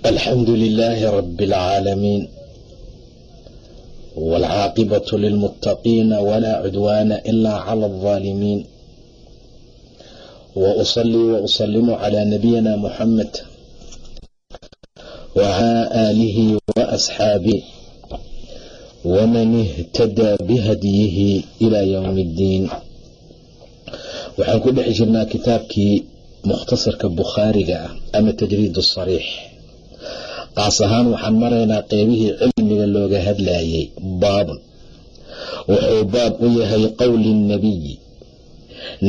الحمد لله رب العالمين والعاقبة للمتقين ولا عدوان إلا على الظالمين وأصلي وأسلم على نبينا محمد وعلى آله وأصحابه ومن اهتدى بهديه إلى يوم الدين waxaan ku dhex jirnaa kitaabkii mukhtasarka bukhaariga ah ama tajriid sariix qaas ahaan waxaan maraynaa qeybihii cilmiga looga hadlayay baabun wuxuu baab u yahay qowli nebiyi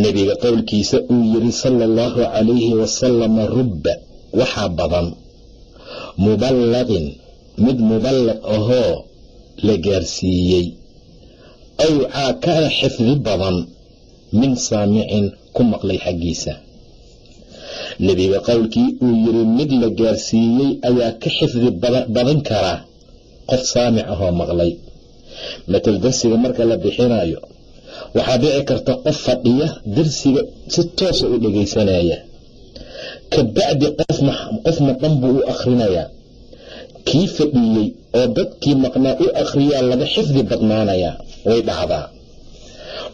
nebiga qowlkiisa uu yiri sala allahu calayhi wasalama rubba waxaa badan. Muballaqin mid muballaq ahoo la gaarsiiyey. Awcaa kana xifdi badan min saamicin ku maqlay xaggiisa nebiga qowlkii uu yiri mid la gaarsiiyey ayaa ka xifdi badan karaa qof saamic ahoo maqlay. Matal darsiga marka la bixinayo waxaa dhici karta qof fadhiya darsiga si toosa u dhegaysanaya. Ka bacdi qof maqan buu u akhrinayaa. Kii fadhiyey oo dadkii maqnaa u akhriyaa laga xifdi badnaanayaa way dhacdaa.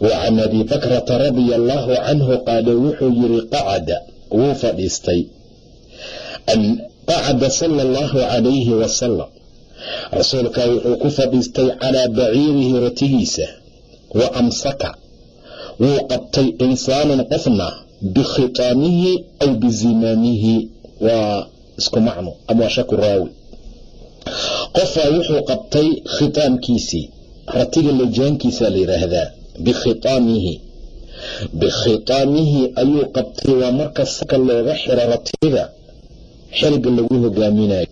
Wa can abi bakrata radia allaahu canhu qaale wuxuu yiri qacada wuu fadhiistay qacada sala allahu calayhi wasalam rasuulkaa wuxuu ku fadhiistay calaa baciirihi ratigiisa wa amsaka. Wuu qabtay insaanan qofna bikhitaamihi aw bizimaamihi. Waa isku macno ama shaku raawi. Qofaa wuxuu qabtay khitaamkiisii ratiga lajaankiisa la yidhaahdaa bikhitaamihi bikhitaamihi ayuu qabtay waa marka saka looga xiro ratiga xilga lagu hogaaminayo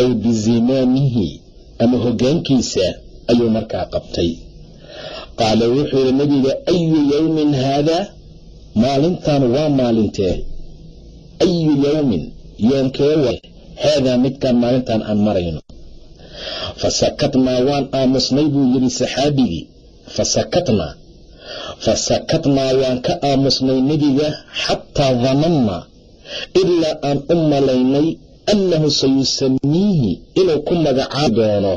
aw bizimaamihi ama hogaankiisa ayuu markaa qabtay. Qaala wuxuu yihi nabiga ayu yowmin haadaa maalintan waa maalintee. Ayu yowmin yoomkee wa haadaa midkaan maalintan aan marayno. Fasakatnaa waan aamusnay buu yidhi saxaabigii. Fasakatnaa fasakatnaa waan ka aamusnay nebiga xataa danannaa ilaa aan u malaynay annahu sayusamiihi inuu ku magacaabi doono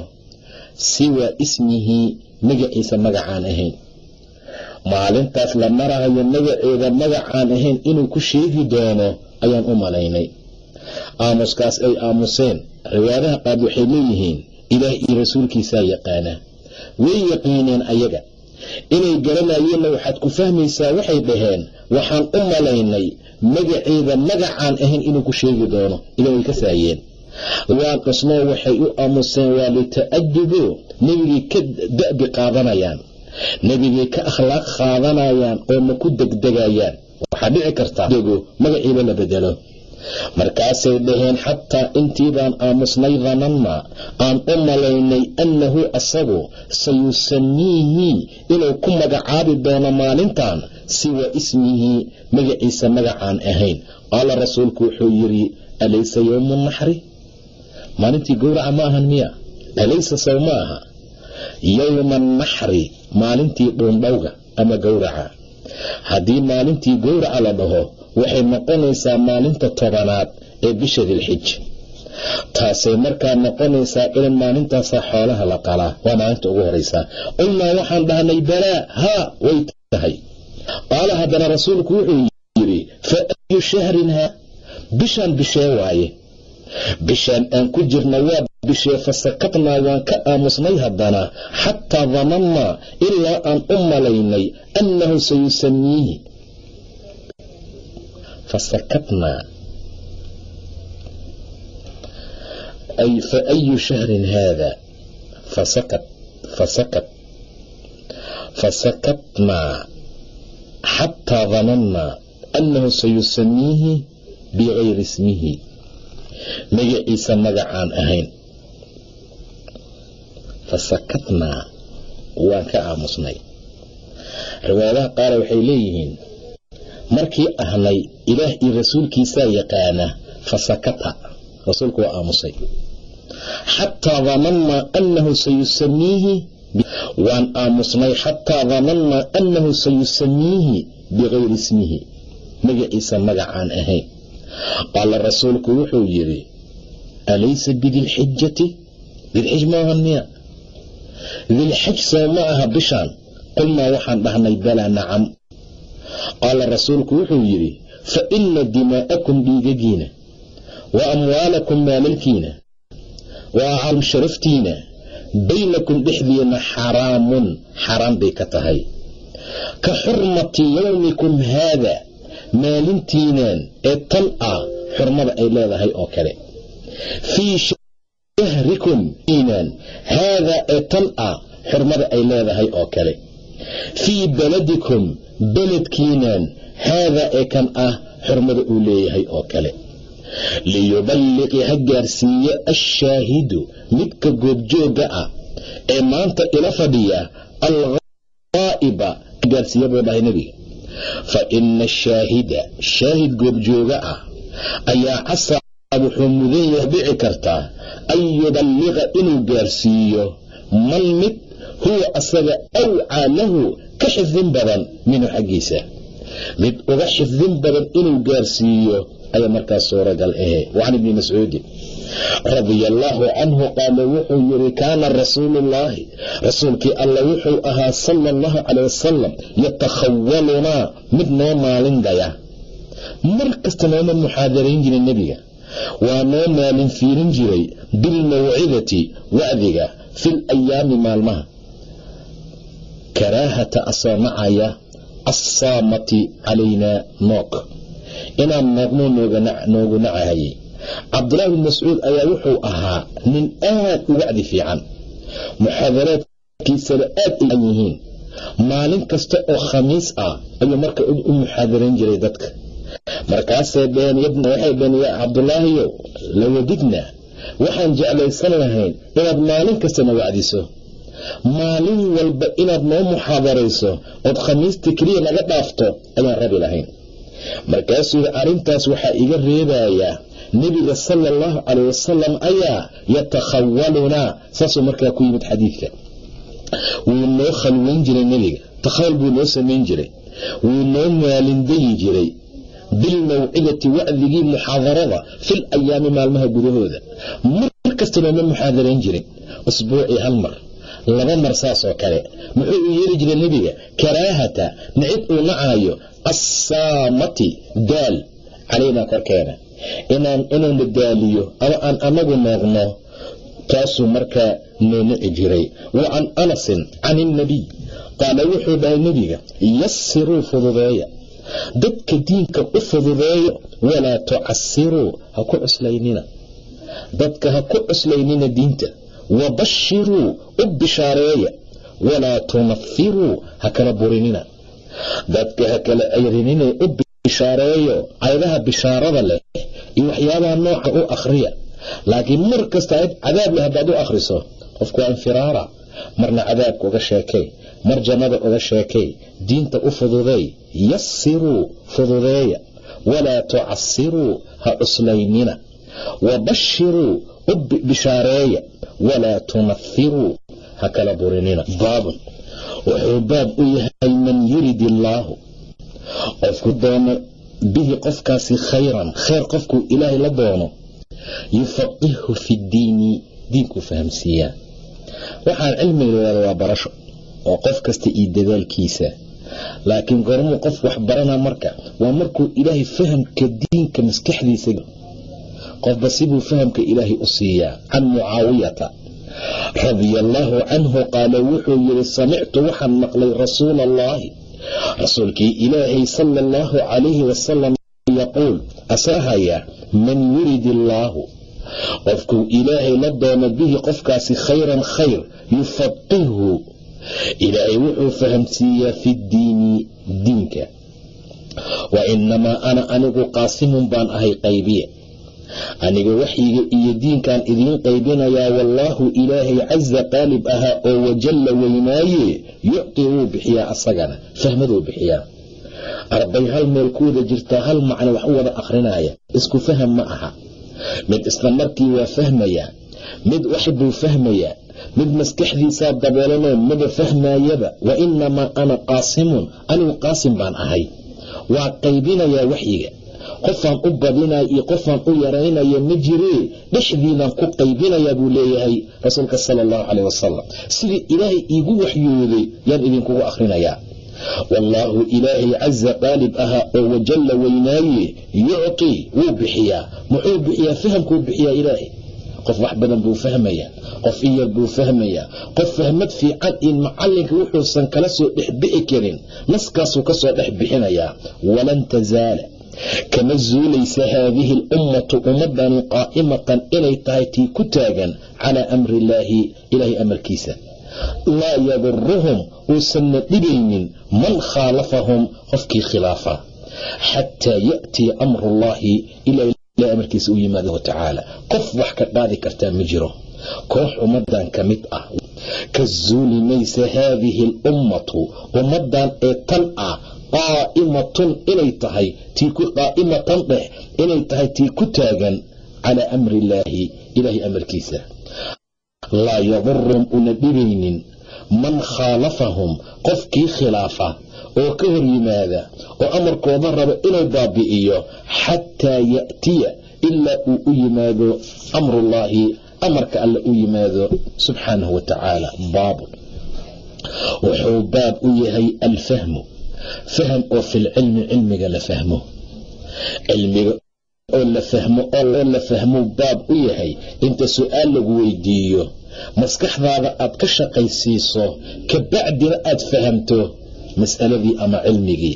siwaa ismihi magaciisa magacaan ahayn. Maalintaas la marahayo magaceeda magacaan ahayn inuu ku sheegi doono ayaan u malaynay. Aamuskaas ay aamuseen. Riwaadaha qaad waxay leeyihiin ilaah iyo rasuulkiisaa yaqaana way yaqiineen ayaga inay garanayeenna waxaad ku fahmaysaa waxay dhaheen waxaan u malaynay magaceeda magacaan ahayn inuu ku sheegi doono ila way ka saayeen. Waa qisnoo waxay u aamuseen waa lita'adubo nebigay ka da'bi qaadanayaan nebigay ka akhlaaq qaadanayaan oo ma ku degdegayaan. Waxaa dhici kartaa dego magaciiba la bedelo markaasay dhaheen xataa intii baan aamusnay dananna aan u malaynay annahu asagu sayusamiihi inuu ku magacaabi doono maalintan siwa ismihi magaciisa magacaan ahayn. Qaala rasuulku wuxuu yidhi alaysa yowmu naxri? Maalintii gowraca ma ahan miya. Alaysa sow ma aha? Yowma annaxri maalintii dhuundhowga ama gowraca. Haddii maalintii gowraca la dhaho waxay noqonaysaa maalinta tobanaad ee bisha dilxij taasay markaa noqonaysaa in maalintaasaa xoolaha la qalaa waa maalinta ugu horaysaa qulnaa waxaan dhahnay balaa haa way tahay. Qaala haddana rasuulku wuxuu yidhi fa ayu shahrin haa bishaan bishee waaye. Bishaan aan ku jirna waa bishee fasakatnaa waan ka aamusnay haddana xataa danannaa ilaa aan u malaynay annahu sayusamiihi fasakatnaa faayu shahrin haada fasakat fasakat fasakatnaa xataa danannaa annahu sayusamiihi bigayri ismihi magaciisa magacaan ahayn fasakatnaa waan ka aamusnay riwaayadaha qaar waxay leeyihiin markii ahnay ilaah iyo rasuulkiisaa yaqaana fasakata rasuulku waa aamusay. Xataa danannaa annahu sayusamiihi waan aamusnay xataa danannaa annahu sayusamiihi bikayri ismihi. Magaciisa magacaan ahayn. Qaala rasuulku wuxuu yidhi alaysa bidilxijati dilxij maahan miya. Dilxaj soo ma aha bishaan? Qulnaa waxaan dhahnay balaa nacam qaala rasuulku wuxuu yidhi fa ina dimaa'akum dhiigagiina wa amwaalakum maalalkiina wa acaarum sharaftiina baynakum dhexdiina xaraamun. Xaraam bay ka tahay. Ka xurmati yowmikum haada maalintiinan ee tan ah xurmada ay leedahay oo kale. Fii shahrikum iinan haadaa ee tan ah xurmada ay leedahay oo kale. Fii baladikum beledkiinan haadaa ee kan ah xurmada uu leeyahay oo kale. Liyuballiqi ha gaarsiiye ashaahidu midka goobjooga ah ee maanta ila fadhiya alghaa'iba gaarsiiya buu dhahay nebiga fa ina ashaahida shaahid goobjooga ah ayaa casaa wuxuu mudan yahay dhici kartaa an yuballiqa inuu gaarsiiyo man mid huwa asaga awcaa lahu ka xifdin badan minhu xaggiisa. Mid uga xifdin badan inuu gaarsiiyo ayaa markaas suuragal ahe. Wacan ibni mascuudin radia allaahu canhu qaala wuxuu yidhi kaana rasuuluullaahi rasuulkii alla wuxuu ahaa sala allahu calay wasalam yatakhawalunaa mid noo maalin daya mar kasta nooma muxaadarayn jiray nebiga. Waa noo maalin fiirin jiray bilmawcidati wacdiga fil ayaami maalmaha karaahata asoo nacaya assaamati calaynaa noog inaan noogno noogu nacahayay cabdulaahi bin mascuud ayaa wuxuu ahaa nin aad u wacdi fiican. Muxaadaraadkiisana aad an yihiin. Maalin kasta oo khamiis ah ayuu marka u muxaadarayn jiray dadka. Markaasay waxay dheheen yaa cabdulaahiyow lawadidna waxaan jeclaysan lahayn inaad maalin kastana wacdiso maalin walba inaad noo muxaadarayso ood khamiista keliya naga dhaafto ayaan rabi lahayn. Markaasuu arrintaas waxaa iga reebayaa nebiga sala allahu calay wasalam ayaa yatakhawalunaa saasuu markaa ku yimid xadiidka. Wuu noo khalwayn jiray nebiga. Takhawul buu noo samayn jiray. Wuu noo maalindayi jiray. Bilmawcidati wacdigii muxaadarada fil ayaami maalmaha gudahooda mar kasta nooma muxaadarayn jirin. Usbuucii hal mar laba mar saasoo kale. Muxuu u yeeri jiray nebiga karaahata nicid uu nacaayo assaamati daal calaynaa korkeena. Inuuna daaliyo ama aan anagu noogno taasuu markaa noo nici jiray. Wa can anasin can ilnabiy qaala wuxuu dhahay nebiga yasiruu fududeeya. Dadka diinka u fududeeyo walaa tucasiruu ha ku cuslaynina. Dadka ha ku cuslaynina diinta wabashiruu u bishaareeya walaa tunafiruu ha kala burinina dadka ha kala ayrinina u bishaareeyo caydaha bishaarada leh iyo waxyaabaha nooca u akhriya laakiin mar kasta ayd cadaab haddaad u akhriso qofku waa infiraara marna cadaabka uga sheekay mar jannada uga sheekay diinta u fududeey yasiruu fududeeya walaa tucasiruu ha cuslaynina wabashiruu u bishaareeya walaa tunafiruu ha kala burinina baabun wuxuu baab u yahay man yurid illaahu qofku doono bihi qofkaasi khayran khayr qofkuu ilaahay la doono yufaqihu fi ddiini diinkuu fahamsiiyaa waxaan cilmiga lahaada waa barasho oo qof kasta iyo dadaalkiisa laakiin gormuu qof wax barana marka waa markuu ilaahay fahamka diinka maskaxdiisa qofba sibuu fahamka ilaahay u siiyaa can mucaawiyata radia allaahu canhu qaala wuxuu yidhi samictu waxaan maqlay rasuula allaahi rasuulkii ilaahay sala allahu calayhi wasalam yaquul asahaya man yurid illaahu qofkuu ilaahay la doono bihi qofkaasi khayran khayr yufaqihhu ilaahay wuxuu fahamsiiyaa fi ddiini diinka. Wa inamaa ana anigu qaasimun baan ahay qaybiye aniga waxyiga iyo diinkan idiin qaybinayaa wallaahu ilaahay casa qaalib ahaa oo wajalla weynaaye yucti wuu bixiyaa asagana fahmaduu bixiyaa. Arday hal meel ku wada jirtaa hal macno wax u wada akhrinaya isku faham ma aha. Mid isla markii waa fahmayaa mid wax buu fahmayaa mid maskaxdiisaa daboolanoo maba fahmaayaba wa inamaa ana qaasimun anigu qaasim baan ahay. Waa qaybinayaa waxyiga qofaan u badinaya iyo qofaan u yaraynaya ma jiree dhexdiinaan ku qaybinayaa buu leeyahay rasuulka sala allahu caleyh wasalam sidii ilaahay iigu waxyooday yaan idinkugu akhrinayaa wallaahu ilaahay casa qaalib ahaa oo wajalla weynaaye yucti wuu bixiyaa muxuu bixiyaa fahamkuu bixiyaa ilaahay. Qof wax badan buu fahmayaa qof in yar buu fahmayaa qof fahmad fiican in macalinka wuxuusan kala soo dhexbixi karin naskaasuu ka soo dhex bixinayaa walan tasaala kama zuulaysa haadihi alummatu ummadani qaa'imatan inay tahay tii ku taagan calaa amri illaahi ilaahay amarkiisa. Laa yaduruhum uusanna dhibaynin man khaalafahum qofkii khilaafa. Xataa ya'tiya amruullaahi ilaa ilahay amarkiisa u yimaadahu tacaala qof wax ka qaadi kartaa ma jiro koox ummadan ka mid ah. Ka zuuli maysa haadihi alummatu ummadan ee tan ah qaa'imatun inay tahay qaa'imatan dheh inay tahay tii ku taagan calaa amri illaahi ilaahay amarkiisa. Laa yadurum una dhibaynin man khaalafahum qofkii khilaafa oo ka hor yimaada oo amarkooda raba inuu baabi'iyo xataa ya'tiya ilaa uu u yimaado amrullaahi amarka alle u yimaado subxaanahu wa tacaala baabu wuxuu baab u yahay alfahmu faham oo filcilmi cilmiga la fahmo. Cilmiga oo la fahmo oo la fahmuu baab u yahay inta su'aal lagu weydiiyo maskaxdaada aad ka shaqaysiiso kabacdina aad fahamto mas'aladii ama cilmigii.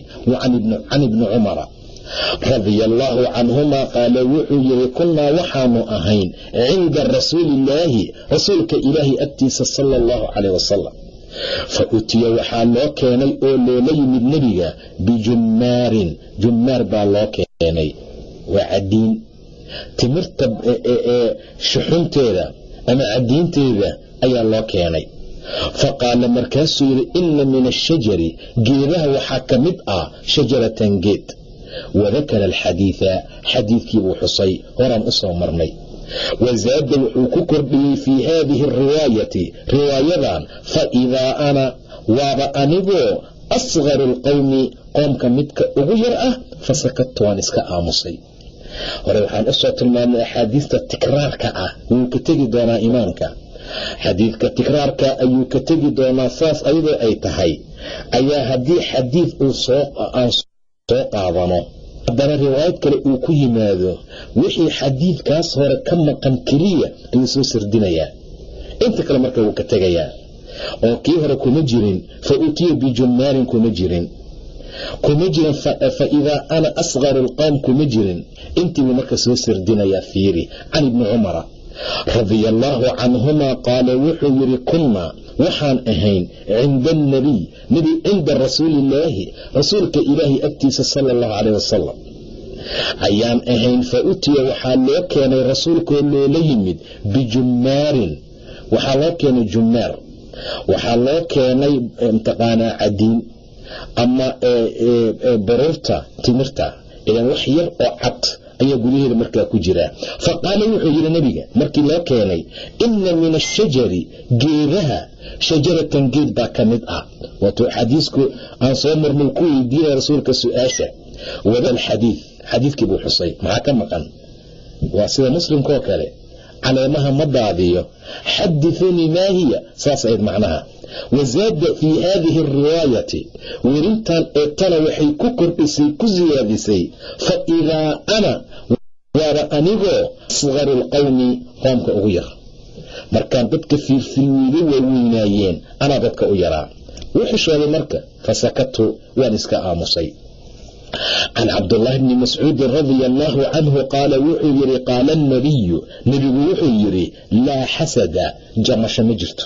Can ibni cumara radia allaahu canhumaa qaala wuxuu yidhi kunnaa waxaanu ahayn cinda rasuuliillaahi rasuulka ilaahi agtiisa sala allahu caleyh wasalam fa utiya waxaa loo keenay oo loola yimid nebiga bijummaarin jummaar baa loo keenay waa cadiin timirta ee shuxunteeda ama cadiinteeda ayaa loo keenay. Fa qaala markaasuu yidhi inna min ashajari geedaha waxaa ka mid ah shajaratan geed wadakara alxadiida xadiidkiibuu xusay horaan u soo marnay wazaada wuxuu ku kordhiyey fii haadihi ariwaayati riwaayadan fa idaa ana waaba anigoo asgaru alqowmi qoomka midka ugu yar ah fasakadtu waan iska aamusay hore waxaan u soo tilmaamnay axaadiista tikraarka ah wuu ka tegi doonaa imaamka xadiidka tikraarka ayuu ka tegi doonaa saas ayadoo ay tahay ayaa haddii xadiid uu soo qaadano haddana riwaayad kale uu ku yimaado wixii xadiidkaas hore ka maqan keliya ayuu soo sardinayaa inta kale marka wuu ka tegayaa oo kii hore kuma jirin fa utiya bijummaarin kuma jirin. Kuma jirin fa idaa ana asqaru alqowm kuma jirin. Intiibuu marka soo sardinayaa fiiri can ibni cumara radia allaahu canhumaa qaala wuxuu yidhi kunnaa waxaan ahayn cinda alnabiy nebi cinda rasuuliillaahi rasuulka ilaahi agtiisa sala allahu caleyh wasalam ayaan ahayn fa utiya waxaa loo keenay rasuulkoo loola yimid bijummaarin waxaa loo keenay jummaar. Waxaa loo keenay mtaqaanaa cadiin. Ama baruurta timirta. Ilan wax yar oo cad ayaa gudaheeda markaa ku jira. Fa qaala wuxuu yidhi nebiga markii loo keenay inna min ashajari geedaha shajaratan geed baa ka mid ah. Waatuu xadiisku aan soo marnay ku weydiinaya rasuulka su'aasha. Wada alxadiid xadiidkii buu xusay maxaa ka maqan? Waa sida muslimkaoo kale caleemaha ma daadiyo. Xadithuunii maa hiya? Saas ayd macnaha. Wazaada fii haadihi ariwaayati werintan ee tana waxay ku kordhisay ku siyaadisay fa idaa ana waaba anigoo asqaru lqowmi qoomka ugu yar. Markaan dadka fiirfilwiiga waaweynaayeen anaa dadka u yaraa. Wuu xishooday marka fasakatu waan iska aamusay can cabdulaahi bni mascuudin radia allaahu canhu qaala wuxuu yidhi qaala anabiyu nebigu wuxuu yidhi laa xasada jamasho ma jirto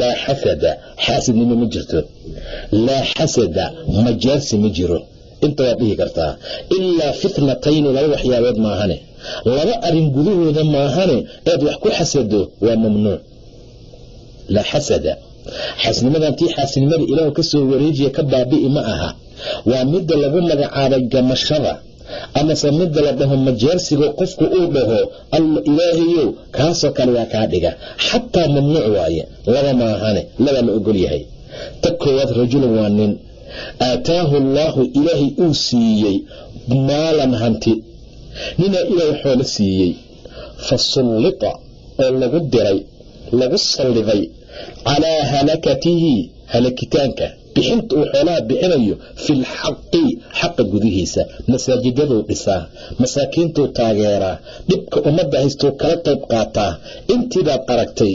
laa xasada xaasidnimo ma jirto laa xasada majaarsi ma jiro inta waad dhihi kartaa ilaa fitnatayni laba waxyaabood maahane laba arrin gudahooda maahane eed wax ku xasado waa mamnuuc laa xasada xasnimadan tii xaasinimada ilaah ka soo wareejiya ka baabi'i ma aha waa midda lagu magacaabay gamashada amase midda la dhaho majeersiga qofku uu dhaho alla ilaahayow kaasoo kale waa kaa dhiga. Xataa mamnuuc waaye laba maahane labaa la ogol yahay. Ta koowaad rajulun waa nin. Aataahu allaahu ilaahay uu siiyey maalan hanti. Ninaa ilaahay xoolo siiyey. Fa sullita oo lagu diray lagu salliday calaa halakatihi halakitaanka bixinta uu xoolaha bixinayo filxaqi xaqa gudihiisa. Masaajidaduu dhisaa masaakiintuu taageeraa dhibka ummadda haystuu kala qayb qaataa. Intiibaad aragtay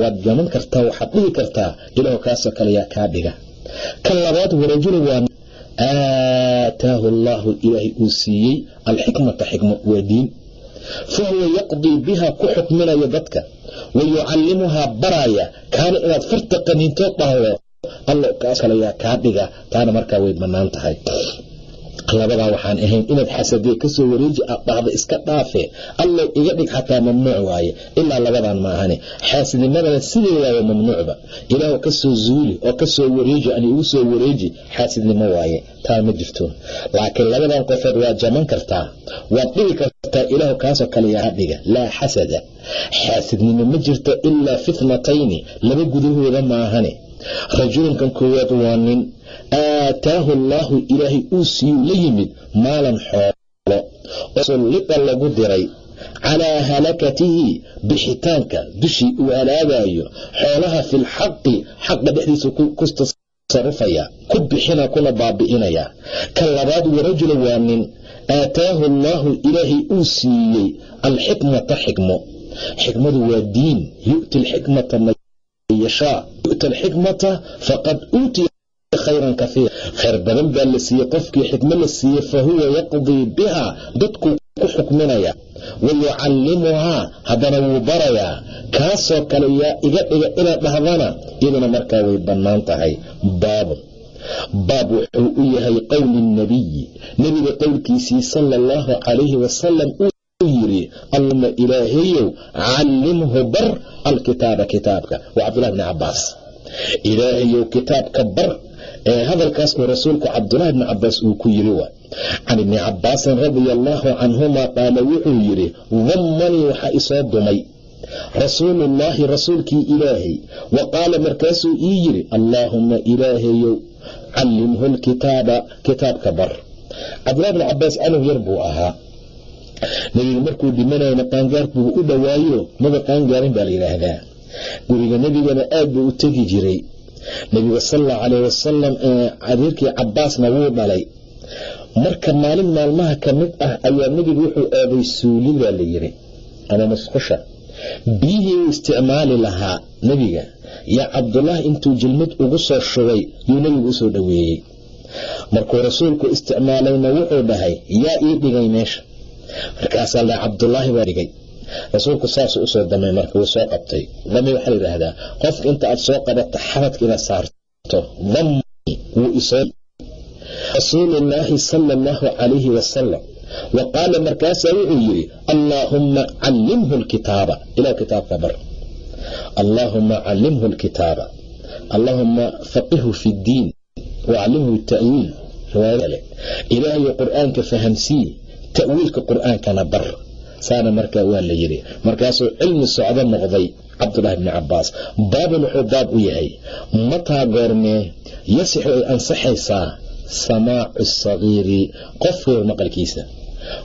waad gaman kartaa waxaad dhihi kartaa ilaahu kaasoo kale yaa kaa dhiga. Kan labaad warajulu waa aataahu allaahu ilaahay uu siiyey alxikmata xikmo waa diin. Fa huwa yaqdii biha ku xukminayo dadka. Wa yucallimuhaa baraaya kaana inaad farta qaniintood dhahdo alla kaas kale yaa kaa dhiga taana markaa way bannaan tahay. Labadaa waxaan ahayn inaad xasadee ka soo wareeji dhahda iska dhaafe allow iga dhig xataa mamnuuc waaye ilaa labadan maahane xaasidnimadana sideedaaba mamnuucba? Ilaah ka soo zuuli oo ka soo wareeji an igu soo wareeji xaasidnimo waaye taa ma jirto. Laakiin labadan qofood waad jaman kartaa waad dhigi kartaa ilaahu kaasoo kale yaa dhiga laa xasada. Xaasidnimo ma jirto ilaa fitnatayni laba gudahooda maahane rajulunkan koowaad waa nin. Aataahu allaahu ilaahay uu siiyu la yimid maalan xoolo oo sullita lagu diray. Calaa halakatihi bixitaanka dushii uu halaagayo xoolaha filxaqi xaqa dhexdiisa ku tasarufaya ku bixina kuna baabi'inaya. Ka labaad warajula waa nin. Aataahu allaahu ilaahay uu siiyey alxikmata xikmo. Xikmadu waa diin. Yu'ti alxikmata yashaa yu'ta alxikmata faqad uutiya khayran kaiir khayr badan baa la siiyey qofkii xikmo la siiyey fa huwa yaqdii biha dadkuu ku xukminaya. Wa yucallimuhaa haddana wuu barayaa kaasoo kale yaa iga dhiga inaad dhahdana iyaduna markaa way bannaan tahay. Baabun baab wuxuu u yahay qowli nabiyi. Nebiga qowlkiisii sala allahu calayhi wasalam yiri allahuma ilaahayow callimhu bar alkitaaba kitaabka. Waa cabdullahi bni cabaas ilaahayow kitaabka bar ee hadalkaas uu rasuulku cabdulahi bni cabaas uu ku yiri wa can ibni cabaasin radia allaahu canhuma qaala wuxuu yidhi dammanii waxaa isoo dumay. Rasuulullaahi rasuulkii ilaahay. Wa qaala markaasuu ii yidhi allaahuma ilaahayow callimhu lkitaaba kitaabka bar. Cabdulahi bni cabaas canug yar buu ahaa nebiga markuu dhimanayna qaangaar buu u dhowaayo maba qaangaarin baa la yidhaahdaa. Guriga nebigana aad buu u tegi jiray. Nebiga sala allahu calayh wasalam adeerkii cabaasna wuu dhalay. Marka maalin maalmaha ka mid ah ayaa nebigu wuxuu aaday suuli baa la yidhi. Ama musqusha. Biyihii uu isticmaali lahaa nebiga. Yaa cabdulaahi intuu jilmad ugu soo shubay yuu nebigu u soo dhoweeyey. Markuu rasuulku isticmaalayna wuxuu dhahay yaa ii dhigay meesha markaasaa la cabdulaahi baa dhigay. Rasuulku saasuu u soo damay marka wuu soo qabtay. Dami waxaa la yidhaahdaa qofka inta aad soo qabato xabadka inaad saarto dami wuu isoo rasuulullaahi sala allahu calayhi wasalam wa qaala markaasaa wuxuu yidhi allaahumma callimhu lkitaaba ilah kitaabka bar. Allaahuma callimhu lkitaaba allaahuma faqihhu fi ddiin. Wacallimhu ta'wiil. Riwaayale ilaahayo qur'aanka fahamsii ta'wiilka qur'aankana bar. Saana markaa waa la yidhi. Markaasuu cilmi socdo noqday cabdulaahi bni cabaas baabun wuxuu baab u yahay. Mataa goormee yasixu ay ansaxaysaa? Samaacu sagiiri. Qofkooda maqalkiisa.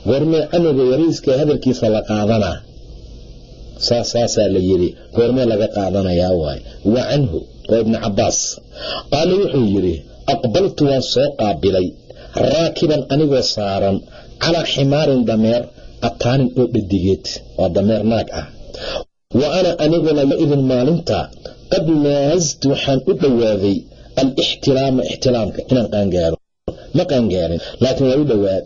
Goormee canuga yariiska hadalkiisa la qaadanaa saasaasaa la yidhi. Goormee laga qaadanayaa waay. Wa canhu waa ibni cabaas qaala wuxuu yidhi aqbaltu waan soo qaabilay. Raakiban anigoo saaran calaa ximaarin dameer ataanin oo dhadigeed waa dameer naag ah. Wa ana aniguna yoidin maalinta qad naastu waxaan u dhowaaday alixtilaama ixtilaamka inaan qaangaaro. Ma qaangaarin laakiin waa u dhowaad.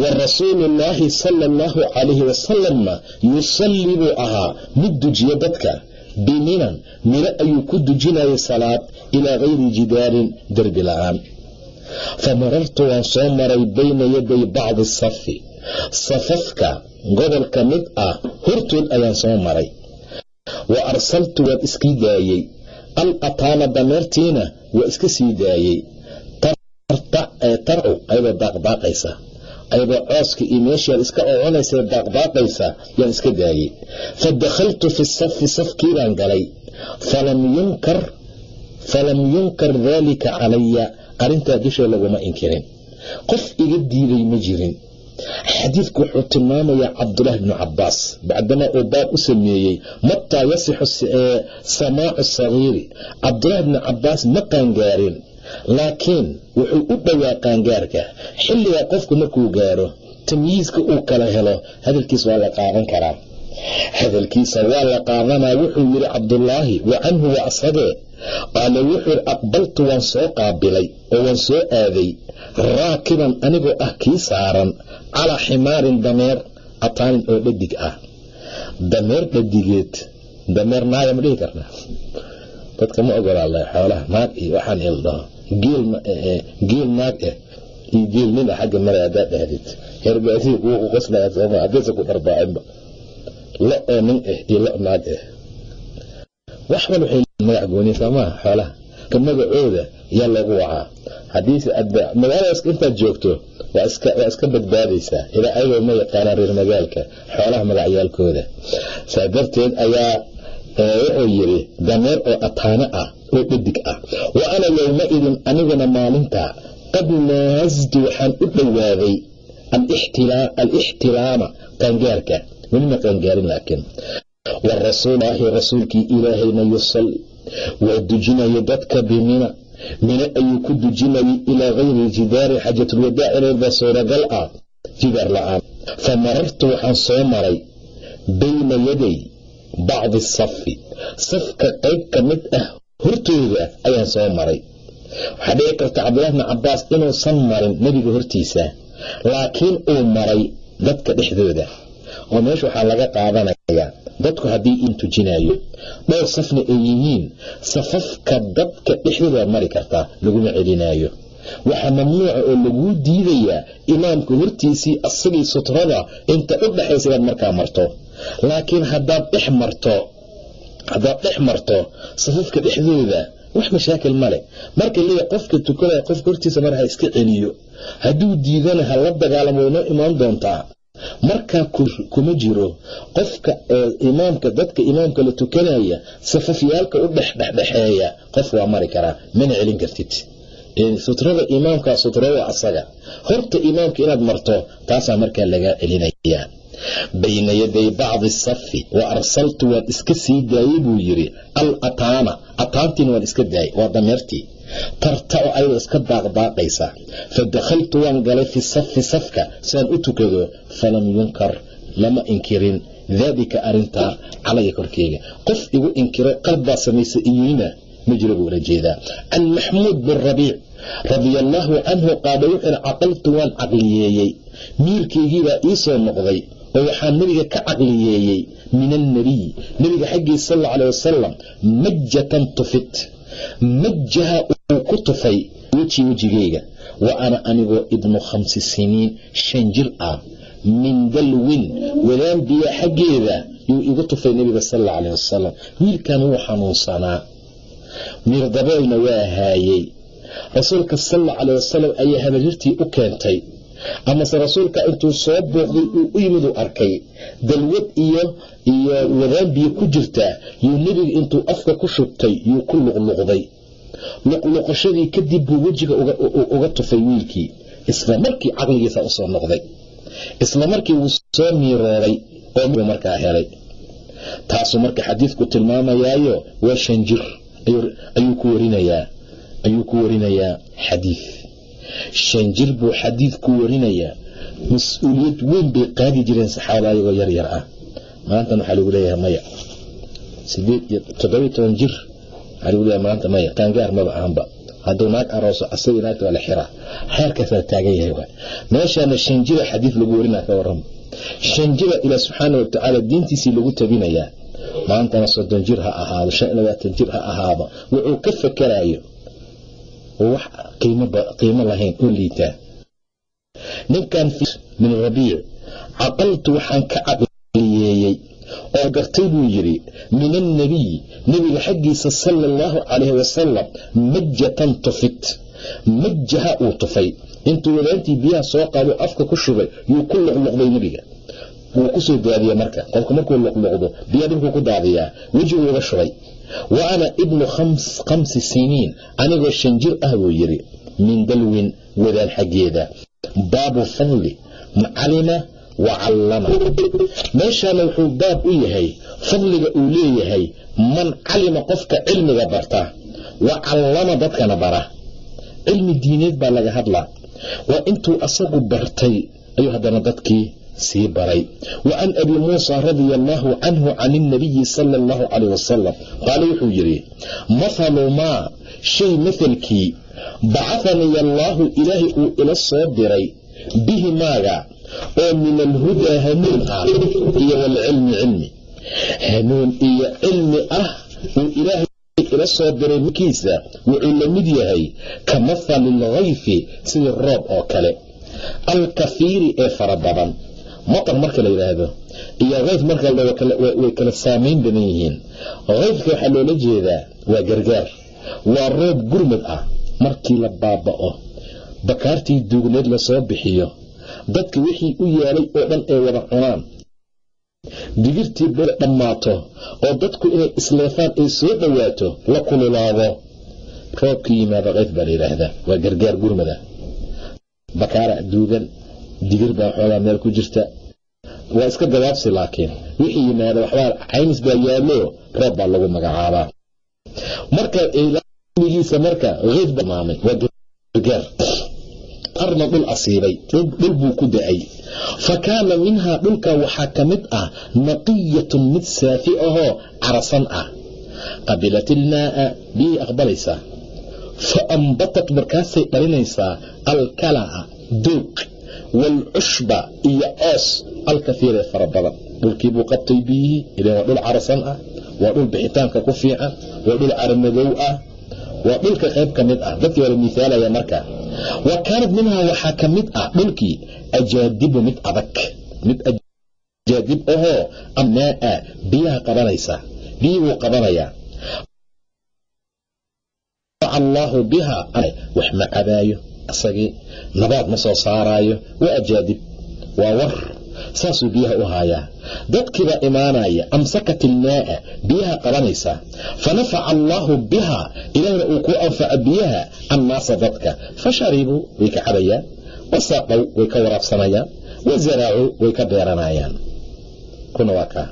Wa rasuulullaahi sala allahu calayhi wasalamna yusallii buu ahaa mid dujiya dadka. Biminan mino ayuu ku dujinayay salaad ilaa kayri jidaarin derbi la'aan fa marartu waan soo maray bayna yaday bacdi safi safafka gobol ka mid ah hortood ayaan soo maray. wa arsaltu waan iskii daayey al ataana dameertiina waa iska sii daayey tarcu ayadoo daaqdaaqaysa ayadoo cooska iyo meeshaad iska oconaysa daaqdaaqaysa yaan iska daayey fa dakhaltu fi safi safkiibaan galay falam yunkar falam yunkar daalika calaya arrintaa dushee laguma inkirin. Qof iga diiday ma jirin. Xadiidku wuxuu tilmaamayaa cabdulaahi bnu cabaas bacdamaa uu baab u sameeyey mataa yasixu samaacu sagiiri cabdulaahi bnu cabaas ma qaangaarin laakiin wuxuu u dhowaa qaangaarka. Xilligaa qofku markuu gaaro tamyiiska uu kala helo hadalkiisa waa la qaadan karaa. Hadalkiisa waa la qaadanaa wuxuu yidhi cabdulaahi wa canhu wa asagee qaala wuxuu yidhi aqbaltu waan soo qaabilay oo waan soo aaday raakiban anigoo ah kii saaran calaa ximaarin dameer ataanin oo dhadig ah. Dameer dhadigeed dameer naaya ma dhihi karnaa? Dadka ma ogolaala xoolaha naag iyo waxaan il dhaho geel naag ah iyo geel nin ah xagga mara haddaad dhahdid herbaadihi kuwa ku qoslaya sooma haddaysa ku dharbaacinba lo oo nin ah iyo lo naag ah waxban waxay magac gooniya soomaa xoolaha. Ka magacooda yaa loogu wacaa. Haddiise magaaladaas intaad joogto waa iska badbaadaysaa. Ilaa ayagoo ma yaqaanaan reer magaalka xoolaha magacyaalkooda. Saa darteed ayaa wuxuu yidhi dameer oo ataano ah oo dhadig ah. Wa ana yowmaidin aniguna maalintaa qad naasdu waxaan u dhowaaday alixtilaama qaangaarka. Welima qaangaarin laakiin wa rasuulaahi rasuulkii ilaahayna yusalli waa dujinaya dadka bimina mine ayuu ku dujinayay ilaa kayri jidaarin xajatulwadaac ineedba suuragal ah jidaar la'aan fa marartu waxaan soo maray bayna yaday bacdi safi safka qayb ka mid ah hortooda ayaan soo maray waxaa dhici karta cabdillahi bni cabaas inuusan marin nebiga hortiisa laakiin uu maray dadka dhexdooda oo meesha waxaa laga qaadanayaa dadku haddii in tujinayo dhowr safna ay yihiin safafka dadka dhexdooda mari kartaa laguma celinaayo. Waxaa mamnuuca oo laguu diidayaa imaamka hortiisii asagii sutrada inta u dhaxaysa inaad markaa marto. Laakiin haddaad dhex marto haddaad dhex marto safafka dhexdooda wax mashaakil male marka leeya qofka tukanaya qofka hortiisa mar ha iska celiyo. Hadduu diidana ha la dagaalamo waynoo imaan doontaa markaa kuma jiro qofka imaamka dadka imaamka la tukanaya safafyaalka u dhexdhexdhexeeya qof waa mari karaa. Mana celin kartid. Sutrada imaamka sutrada asaga. Horta imaamka inaad marto taasaa markaa lagaa celinayaa. Bayna yaday bacdi safi wa arsaltu waan iska sii daayey buu yidhi. Al ataana ataantiina waan iska daayey. Waa dameertii tartaco ayadoo iska daaqdaaqaysa. Fa dakhaltu waan galay fi safi safka siaan u tukado falam yunkar lama inkirin. Daalika arintaa calaya korkeyga. Qof igu inkiro qalbaa samaysa iyina ma jiro buu ula jeedaa. Can maxmuud bin rabiic radia allaahu canhu qaala wuxuuhi caqaltu waan caqliyeeyey. Miirkaygiibaa ii soo noqday oo waxaa nebiga ka caqliyeeyey min annabiy nebiga xaggii sal alla aleh wasalam majatan tufit majaha uu ku tufay weji wejigayga wa ana anigoo ibnu khamsi siniin shan jir ah min dalwin wadaan biya xaggeeda yuu igu tufay nebiga sal alla aleh wasalam wiilkan wuu xanuunsanaa. Miirdaboolna waa haayey. Rasuulka sal alla aleh wasalam ayaa habarirtii u keentay amase rasuulka intuu soo booqday uu u yimid uu arkay dalwad iyo iyo wadaan biyo ku jirtaa yuu nebiga intuu afka ku shubtay yuu ku luqluqday. Luqluqashadii kadib buu wejiga uga tufay wiilkii isla markii caqligiisa u soo noqday isla markii wuu soo miirooday oo markaa helay. Taasuu marka xadiidku tilmaamayaayo waa shan jir ayuu ku warinayaa xadiid shan jir buu xadiid ku warinayaa. Mas'uuliyad weyn bay qaadi jireen saxaabada ayagoo yar yar ah. Maantan waxaa lagu leeyahay maya. Toddobiyo jir. Lagu leeyahay maanta maya. Qaangaar maba ahanba hadduu naag arooso asagii naagta waa la xiraa. Xeerkaasaa taagan yahay waay. Meeshaana shan xadiid lagu warinaa ka warrama shan jira subxaana watacaala diintiisii lagu tabinayaa. Maantana soddon jir ha ahaado shan labaatan jir ha ahaado. Wuxuu ka fakaraayo wax qiimo lahayn oo liitaa ninkan min rabiic caqaltu waxaan ka caqliyeeyey oo gartay buu yidhi min annabiy nebiga xaggiisa sala allahu calayhi wasalam majatan tufid majaha uu tufay. Intuu wadaantii biyaha soo qaado afka ku shubay yuu ku luqluqday nebiga. Wuu ku soo daadiya marka qofka markuu luqluqdo biyaa dhulkuu ku daadiyaa wejiguu uga shubay wa ana ibnu khamsi siniin. Anigoo shan jir ah buu yidhi min dalwin wadaan xaggeeda. Baabu fadli man calima wa callama. Meeshaana wuxuu baab u yahay fadliga uu leeyahay man calima qofka cilmiga barta wa callama dadkana bara. Cilmi diineed baa laga hadlaa. Waa intuu asagu bartay ayuu haddana dadkii sii baray. Wa can abi muusa radia allaahu canhu can ilnabiyi sala allahu calayh wasalam qaale wuxuu yidhi mathalu maa shay mathalkii bacahanii allaahu ilaahay uu ila soo diray bihi maaga oo min alhudaa hanuun ah iyo walcilmi cilmi. Hanuun iyo cilmi ah uu ilaahay ila soo diray markiisa wuxuu la mid yahay ka mathali alghayfi sidii roob oo kale. Alkafiiri ee fara badan matar marka la yidhaahdo iyo kayf marka way kala saamayn badan yihiin. Kayfka waxaa loola jeedaa waa gargaar waa roob gurmad ah markii la baaba'o. Bakaartii duugneed la soo bixiyo dadka wixii u yaalay oo dhan ay wada cunaan. Digirtii bale dhammaato oo dadku inay isleefaan ay soo dhowaato la kululaado roobka yimaado kayf baa la yidhaahdaa waa gargaar gurmada bakaara duugan digir baa xoogaa meel ku jirta waa iska gabaabsi laakiin wixii yimaada waxbaa caynis baa yaallo roob baa lagu magacaabaa. Marka migiisa marka kayf baa maamay waa gargaar. Arna dhul asiibay dhul buu ku da'ay. Fa kaana minhaa dhulka waxaa ka mid ah naqiyatun mid saafi ahoo carasan ah. Qabilat ilmaa'a biyay aqbalaysaa fa ambatat markaasay dhalinaysaa alkala'a duuq waalcushba iyo coos alkahiiree fara badan. Dhulkiibuu qabtay biyihii ilan waa dhul carasan ah waa dhul bixitaanka ku fiican waa dhul caramadow ah waa dhulka qayb ka mid ah. Dadkii waa la miaalaya marka wa kaanad minhaa waxaa ka mid ah dhulkii ajaadibu mid adag mid ajaadib ahoo amnaa'a biyaha qabanaysa biyii buu qabanayaa allaahu biha wax ma cabaayo isagii nabaad ma soo saaraayo waa ajaadib waa war. Saasuu biyaha u haayaa. Dadkiibaa imaanaya amsakat ilmaa'a biyaha qabanaysa. Fa nafaca allaahu biha ilaahna uu ku anfaca biyaha annaasa dadka. Fa sharibuu way ka cabayaan. Wa saqow way ka waraabsanayaan. Wa zaracuu way ka beeranayaan kuna waa kaa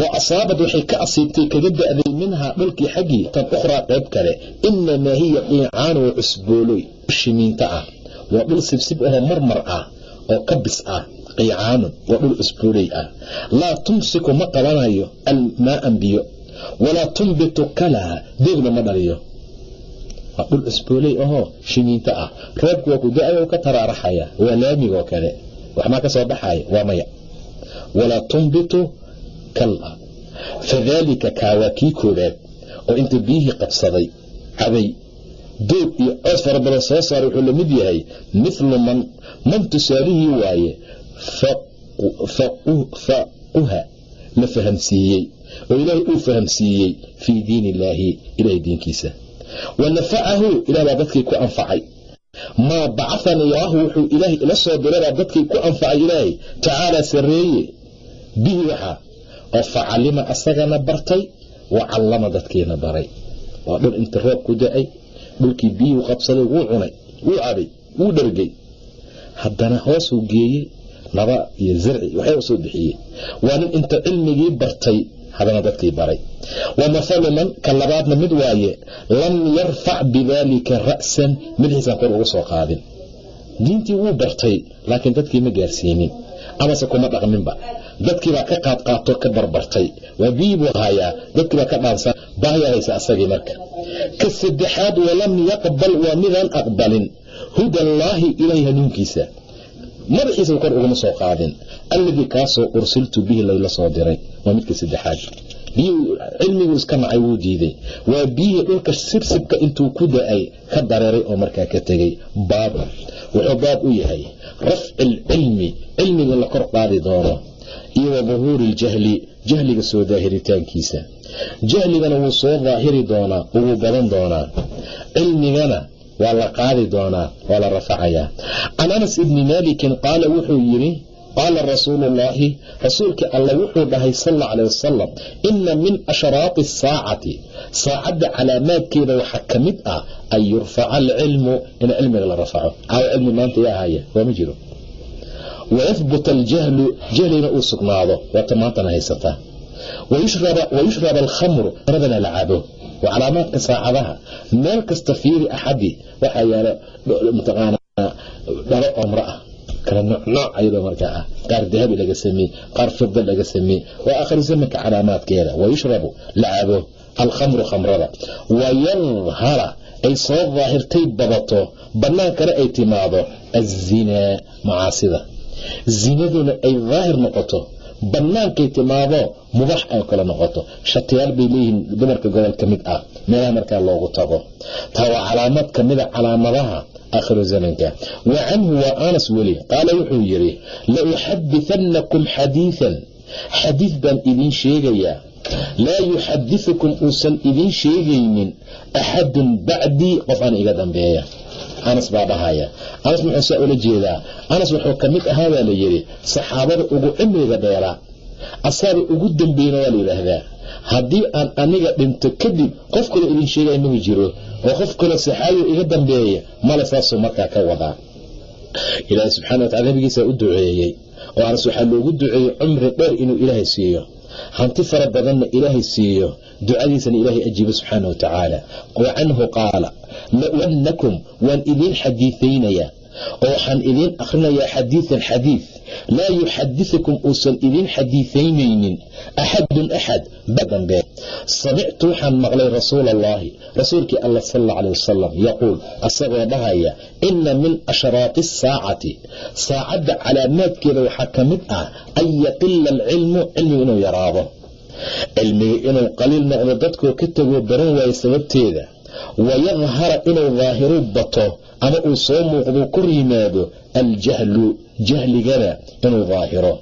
wa asaabad waxay ka asiibtay kaga da'day minhaa dhulkii xaggii tan ukhraa qayb kale. Inamaa hiya qiicaanu wa cusbooloy shimiinta ah waa dhul sibsib ahoo marmar ah oo kabis ah qiicaanun waa dhul cusbooley ah. Laa tumsiku ma qabanayo almaaan biyo walaa tumbitu kalaha deegna ma dhaliyo. Waa dhul cusbooley ahoo shimiinta ah. Roobku waa ku da'ay ka taraaraxaya waa laamigoo kale. Waxmaa ka soo baxaya waa maya. Walaa tumbitu kala fadaalika kaa kii koobaad oo inta biyihii qabsaday cabay doog iyo coos fara badan soo saaray wuxuu la mid yahay mithlu man man tusaalihii waaye faquha la fahamsiiyey oo ilaahay uu fahamsiiyey fii diin illaahi ilahay diinkiisa. Wa nafacahu ilah baa dadkii ku anfacay. Maa bacahani allaahu wuxuu ilaahay ila soo dirabaa dadkii ku anfacay ilaahay tacaalaa sarreeye bihi waxaa oo facalima asagana bartay wa callama dadkiina baray. Waa dhul inta roob da'ay dhulkii biyihuu qabsaday wuu cunay wuu cabay wuu dhargay. Haddana hoosuu geeyey naba iyo zarci waxyaa soo bixiyey waa nin inta cilmigii bartay haddana dadkii baray. Wa mathalu man ka labaadna mid waaye lam yarfac bidaalika ra'san madaxiisaan kor ugu soo qaadin. Diintii wuu bartay laakiin dadkii ma gaarsiinin. Amase kuma dhaqminba dadkiibaa ka qaadqaato ka barbartay. Waa biyii buu haayaa. Dadkiibaa ka dhaansan baahyaa haysa asagii marka. Ka saddexaad walam yaqbal waa midaan aqbalin. Hudallaahi ilaahay hanuunkiisa madaxiisa kor uguma soo qaadin. Alladii kaasoo ursiltu bihi layla soo diray. Waa midka saddexaad. Cilmiguu iska nacay wuu diiday. Waa biyihii dhulka sibsibka intuu ku da'ay ka dareeray oo markaa ka tegey baab. Wuxuu baab u yahay. Rafci alcilmi cilmiga la kor qaadi doono iyo wa duhuuri iljahli jahliga soo daahiritaankiisa. Jahligana wuu soo daahiri doonaa wuu badan doonaa. Cilmigana waa la qaadi doonaa waa la rafacayaa. Can anas ibni maalikin qaala wuxuu yidhi qaala rasuulu ullaahi rasuulkii alla wuxuu dhahay sal alla aleh wasalam inna min ashraati asaacati saacadda calaamaadkeeda waxaa ka mid ah an yurfaca alcilmu in cilmiga la rafaco. Caawa cilmi maanta yaa haya waa ma jiro wayahbuta aljahlu jahlina uu sugnaado. Waata maantana haysataa wayushraba alkhamru radana la cabo waa calaamaadka saacadaha meel kasta fiiri axadi waxaa yaalla mataqaana dhalo omro ah kala noocnooc ayadoo markaa ah qaar dahabi laga sameeye qaar fida laga sameeye waa akhri zamanka calaamaadkeeda wayushrabu la cabo alkhamru khamrada wayadhara ay soo daahirtay badato bannaankana ay timaado azinaa macaasida zinaduna ay daahir noqoto bannaankay timaado mubax ay kala noqoto. Shatiyaal bay leeyihiin dumarka gobol ka mid ah meelaha markaa loogu tago. Taa waa calaamad ka mida calaamadaha aakhiru zamanka. Wa canhu waa anas weli qaala wuxuu yidhi la uxadithannakum xadiidan xadiid baan idiin sheegayaa laa yuxadiثukum uusan idiin sheegaynin axadun bacdii qof aan iga dambeeya anas baa dhahaya. Anas muxuu saa ula jeedaa. Anas wuxuu ka mid ahaa baa la yidhi saxaabada ugu cimriga dheeraa asaaba ugu dambeyna waa la yidhaahdaa. Haddii aan aniga dhinto kadib qof kaloo idin sheegaya mahu jiro oo qof kaloo saxaabiga iga dambeeya male saasuu markaa ka wadaa. Ilaahay subxana watacala nabigiisaa u duceeyey oo anas waxaa loogu duceeyey cumri dheer inuu ilaahay siiyo. Hanti fara badanna ilaahay siiyo ducadiisana ilaahay ajiibo subxaana wa tacaala. Wa canhu qaala lauannakum waan idiin xadiiaynayaa oo waxaan idiin akhrinayaa xadiidan xadiid laa yuxadiثukum uusan idiin xadiiaynaynin axadun axad badambe samictu waxaan maqlay rasuula allahi rasuulkii alla sal alla aleh wasalam yaquul asagoo dhahaya ina min ashraati asaacati saacadda calaamaadkeeda waxaa ka mid ah an yaqila alcilmu cilmigu inuu yaraado cilmiga inuu qaliil noqdo dadkoo ka tegoo baran waayo sababteeda wayadhara inuu daahiru bato ama uu soo muuqdou kor yimaado aljahlu jahligana inuu daahiro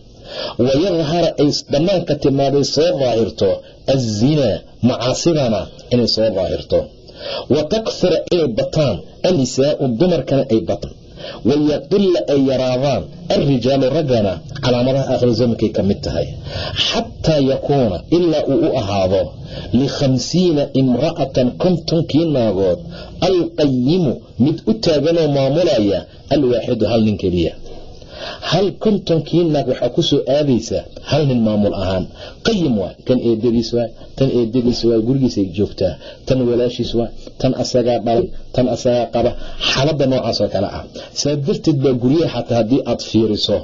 wayadhara ay bannaanka timaaday soo daahirto azinaa macaasidana inay soo daahirto wa takfura inay bataan annisaa'u dumarkana ay bataan wayaqila ay yaraadaan alrijaalu raggana calaamadaha aakhiru zamankay ka mid tahay xataa yakuuna ilaa uu u ahaado likhamsiina imra'atan kontonkii naagood alqayimu mid u taaganoo maamulaya alwaaxidu hal nin keliya hal kontonkii naag waxaa ku soo aadaysa hal nin maamul ahaan. Qayim waay kan eedadiis waay tan eedadiis waay gurigiisay joogtaa tan walaashiis waay tan asagaa dhalay tan asagaa qaba xaaladda noocaasoo kale ah. Saa darteed baa guryaha xataa haddii aad fiiriso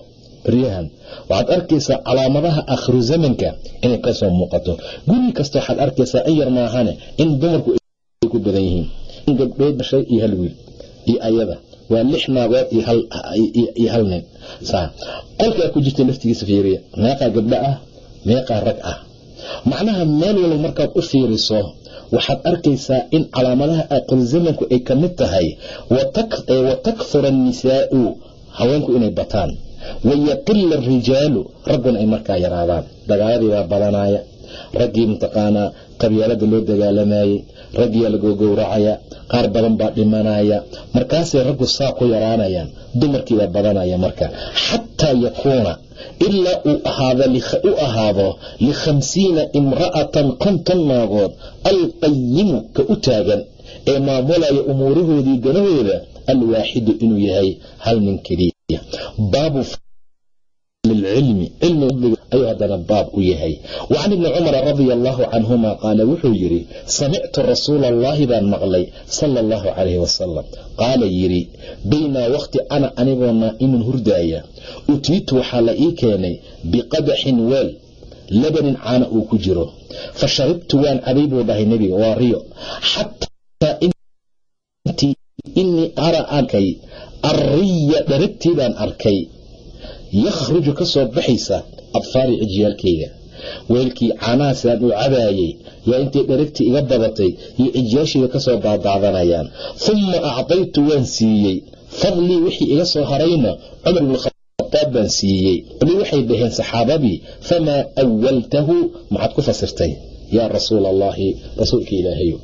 baryahan waxaad arkaysaa calaamadaha aakhiru zamanka inay ka soo muuqato. Guri kasta waxaad arkaysaa in yar maahane in dumarku ay ku badan yihiin in gabdhood dhashay iyo hal wiil iyo ayada waa lix naagood iyo hal nin. Qolkaa ku jirta laftigiisa fiiriya. Meeqaa gabdho ah meeqaa rag ah. Macnaha meel walba markaad u fiiriso waxaad arkaysaa in calaamadaha aakhir zamanku ay ka mid tahay wa takfura annisaa'u haweenku inay bataan. Wayaqila arijaalu ragguna ay markaa yaraadaan. Dagaaladii baa badanaya raggii mataqaanaa qabyaalada loo dagaalamayey raggiyaa la gogowracaya qaar badan baa dhimanaya. Markaasay raggu saa ku yaraanayaan dumarkiibaa badanaya marka. Xataa yakuuna ilaa uu u ahaado likhamsiina imra'atan konton naagood alqayimu ka u taagan ee maamulaya umuurahoodii danahooda alwaaxidu inuu yahay hal nin keliya. Baabu cilmiga ayuu haddana baab u yahay. Wacan ibni cumara radia allaahu canhuma qaala wuxuu yidhi samictu rasuula allaahi baan maqlay sala allahu calayhi wasalam qaala yidhi baynaa waqti ana anigoo naa'imun hurdaaya utiitu waxaa la ii keenay biqadaxin weel labanin caana uu ku jiro. Fa sharibtu waan cabay buu dhahay nebiga waa riyo. Xataa intii inii ara arkay arriya dharagtiibaan arkay. Yakhruju ka soo baxaysa adfaari cijyaalkayga weelkii caanahaasaan uu cabaayey yaa intay dharagtii iga badatay iyo cijyaashayda ka soo daadaadanayaan. Humma acdaytu waan siiyey. Fadlii wixii iga soo harayna cumar ibn khataab baan siiyey. Li waxay dhaheen saxaabadii famaa awaltahu maxaad ku fasirtay yaa rasuula allaahi rasuulka ilaahayo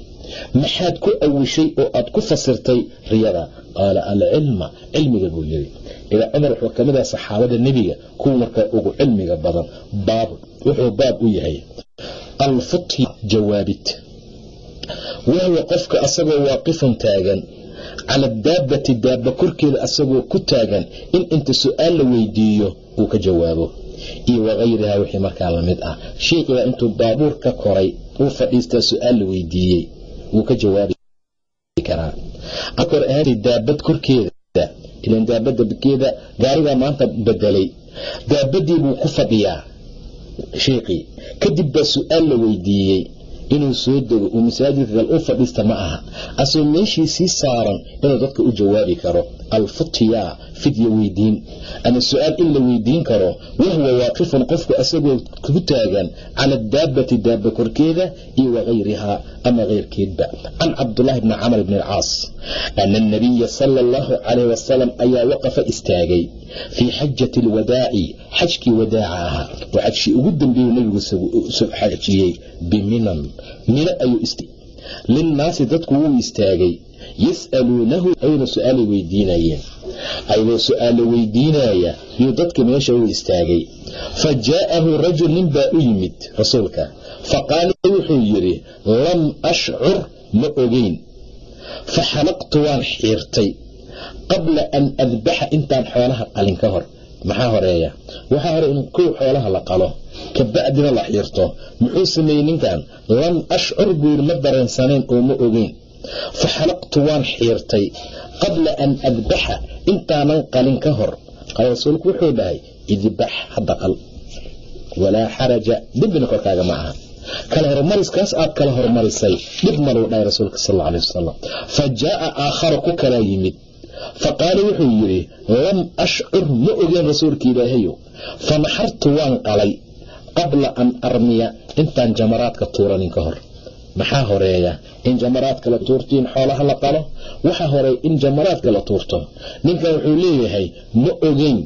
maxaad ku awishay oo aad ku fasirtay riyada? Qaala alcilma cilmiga buu yiri ilaa cumar wuxuu ka mid aha saxaabada nebiga kuwa markaa ugu cilmiga badan. Baab wuxuu baab u yahay. Alfuthi jawaabid wahuwa qofka asagoo waaqifan taagan cala daabati daaba korkeeda asagoo ku taagan in inta su'aal la weydiiyo uu ka jawaabo. Iyo wakayrihaa wixii markaa la mid ah. Sheikhigaa intuu baabuur ka koray uu fadhiistaa su'aal la weydiiyey wuu ka jawaabi karaa. Kor ahaantay daabad korkeeda ilan daabada badkeeda gaarigaa maanta bedelay daabadii buu ku fadhiyaa sheikii kadib baa su'aal la weydiiyey inuu soo dego uu masaajidka kale u fadhiista ma aha. Asoo meeshii sii saaran inuu dadka u jawaabi karo alfutyaa fidya weydiin. Ama su'aal in la weydiin karo wahuwa waaqifun qofku asagoo ku taagan cala daabati daaba korkeeda iyo wakayrihaa ama keyrkeedba can cabdulaahi bni camr bni alcaas ana anabiya sala allahu calayh wasalam ayaa waqafa istaagay fii xajati alwadaaci xajkii wadaaca ahaa. Oo xajkii ugu dambeeyey nebigu xajiyey biminan mino ayuu linnaasi dadku wuu istaagay. Yas'aluunahu ayna su'aalay weydiinayeen. Ayadoo su'aala weydiinaya yuu dadka meesha u istaagay. Fa jaa'ahu rajul nin baa u yimid rasuulka. Fa qaala wuxuu yidhi lam ashcur ma ogeyn. Fa xalaqtu waan xiirtay qabla an adbaxa intaan xoolaha qalin ka hor maxaa horreeya? Waxaa hore in kow xoolaha la qalo kabacdina la xiirto muxuu sameeyey ninkan? Lam ashcur buu yidhi ma dareensanayn oo ma ogeyn. Fa xalaqtu waan xiirtay qabla an adbaxa intaanan qalin ka hor. Qaala rasuulku wuxuu dhahay idbax hadda qal. Walaa xaraja dembina korkaaga ma aha. Kala hormariskaas aad kala hormarisay dhib maluu dhahay rasuulka sal alla alay wasalam fa jaaa aakhara ku kalaa yimid fa qaala wuxuu yidhi lam ashcur ma ogeen rasuulka ilaahayo fa naxartu waan qalay qabla an armiya intaan jamaraadka tuuranin ka hor maxaa horreeya in jamaraadka la tuurto in xoolaha la qalo waxa horreeya in jamaraadka la tuurto ninkan wuxuu leeyahay ma ogeyn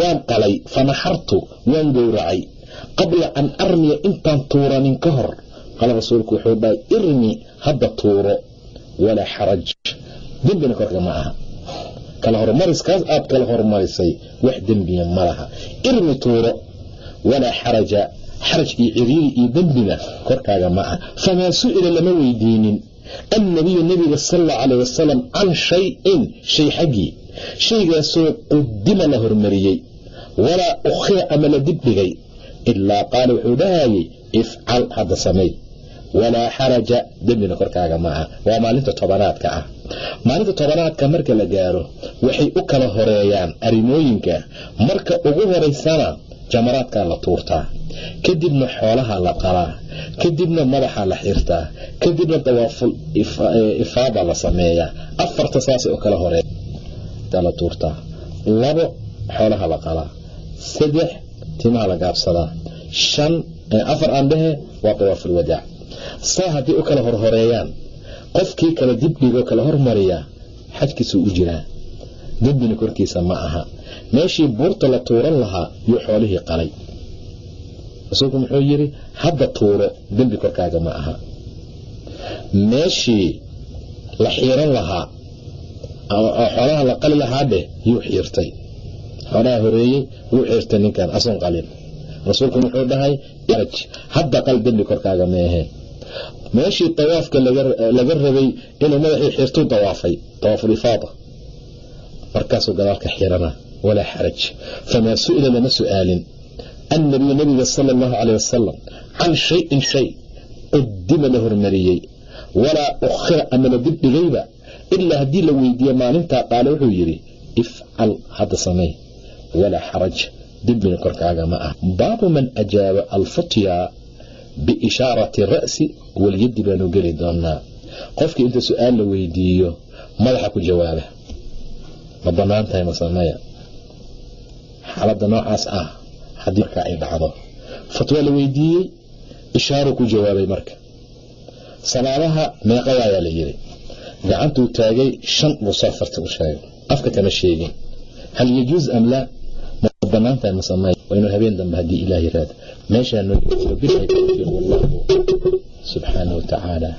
waan qalay fa naxartu waan gowracay qabla an armiya intaan tuuranin ka hor qaala rasuulku wuxuu dhahay irmi hadda tuuro walaa xaraj dembina korka ma aha. Kala hormariskaas aad kala hormarisay wax dembiya ma laha. Irmi tuuro walaa xaraja xaraj iyo ciriiri iyo dembina korkaaga ma aha. Famaa su'ila lama weydiinin. Annabiyu nebiga sal allau calayh wasalam can shay-in shay xaggii shaygaasoo qudima la hormariyey. Walaa ukhira ama la dibdhigay ilaa qaala wuxuu dhahayey ifcal hadda samay. Walaa xaraja dembina korkaaga ma aha. Waa maalinta tobanaadka ah maalinta tobanaadka marka la gaaro waxay u kala horeeyaan arrimooyinka. Marka ugu horaysana jamaraadkaa la tuurtaa kadibna xoolaha la qalaa kadibna madaxa la xirtaa kadibna dawaaful ifaada la sameeyaa. Afarta saasay u kala horreeya la tuurtaa labo xoolaha la qalaa saddex timaha la gaabsadaa. Shan afar aandhehe waa dawaaful wadaac. Saa haddii u kala horhoreeyaan qofkii kala dibdhigoo kala hormariya xajkiisuu u jiraa dembina korkiisa ma aha. Meeshii buurta la tuuran lahaa yuu xoolihii qalay. Rasuulku muxuu yidhi hadda tuuro dembi korkaaga ma aha. Meeshii la xiiran lahaa oo xoolaha la qali lahaa dheh yuu xiirtay. Xoolaha horeeyey wuu xiirtay ninkan asoon qalin. Rasuulku muxuu dhahay hadda qal dembi korkaaga meehe meeshii dawaafka laga rabay inuu madaxii xirtuu dawaafay. Dawaafulifaada markaasuu gadaalka xirana walaa xaraj. Famaa su'ila lama su'aalin. Annabiyu nabiga sala allahu caleyh wasalam can shayin shay qudima la hormariyey. Walaa ukhira ama la dibdhigayba ilaa haddii la weydiiye maalintaa qaale wuxuu yidhi ifcal hadda samey walaa xaraj. Dembina korkaaga ma ah. Baabu man ajaaba alfutya biishaarati ra'si walyaddi baanu geli doonaa qofkii inta su'aal la weydiiyo madaxa ku jawaaba ma bannaan tahay ma sameeya xaaladda noocaas ah haddii markaa ay dhacdo fatwa la weydiiyey ishaaruu ku jawaabay marka salaadaha meeqadaayaa la yidhi gacantuu taagay shan buu soo farta u sheegay afka kama sheegin hal yajuuz am laa ma banaantahay masamay waa inuu habeen dambe haddii ilaah yiraahdo meeshaa noo subxaana wa tacaala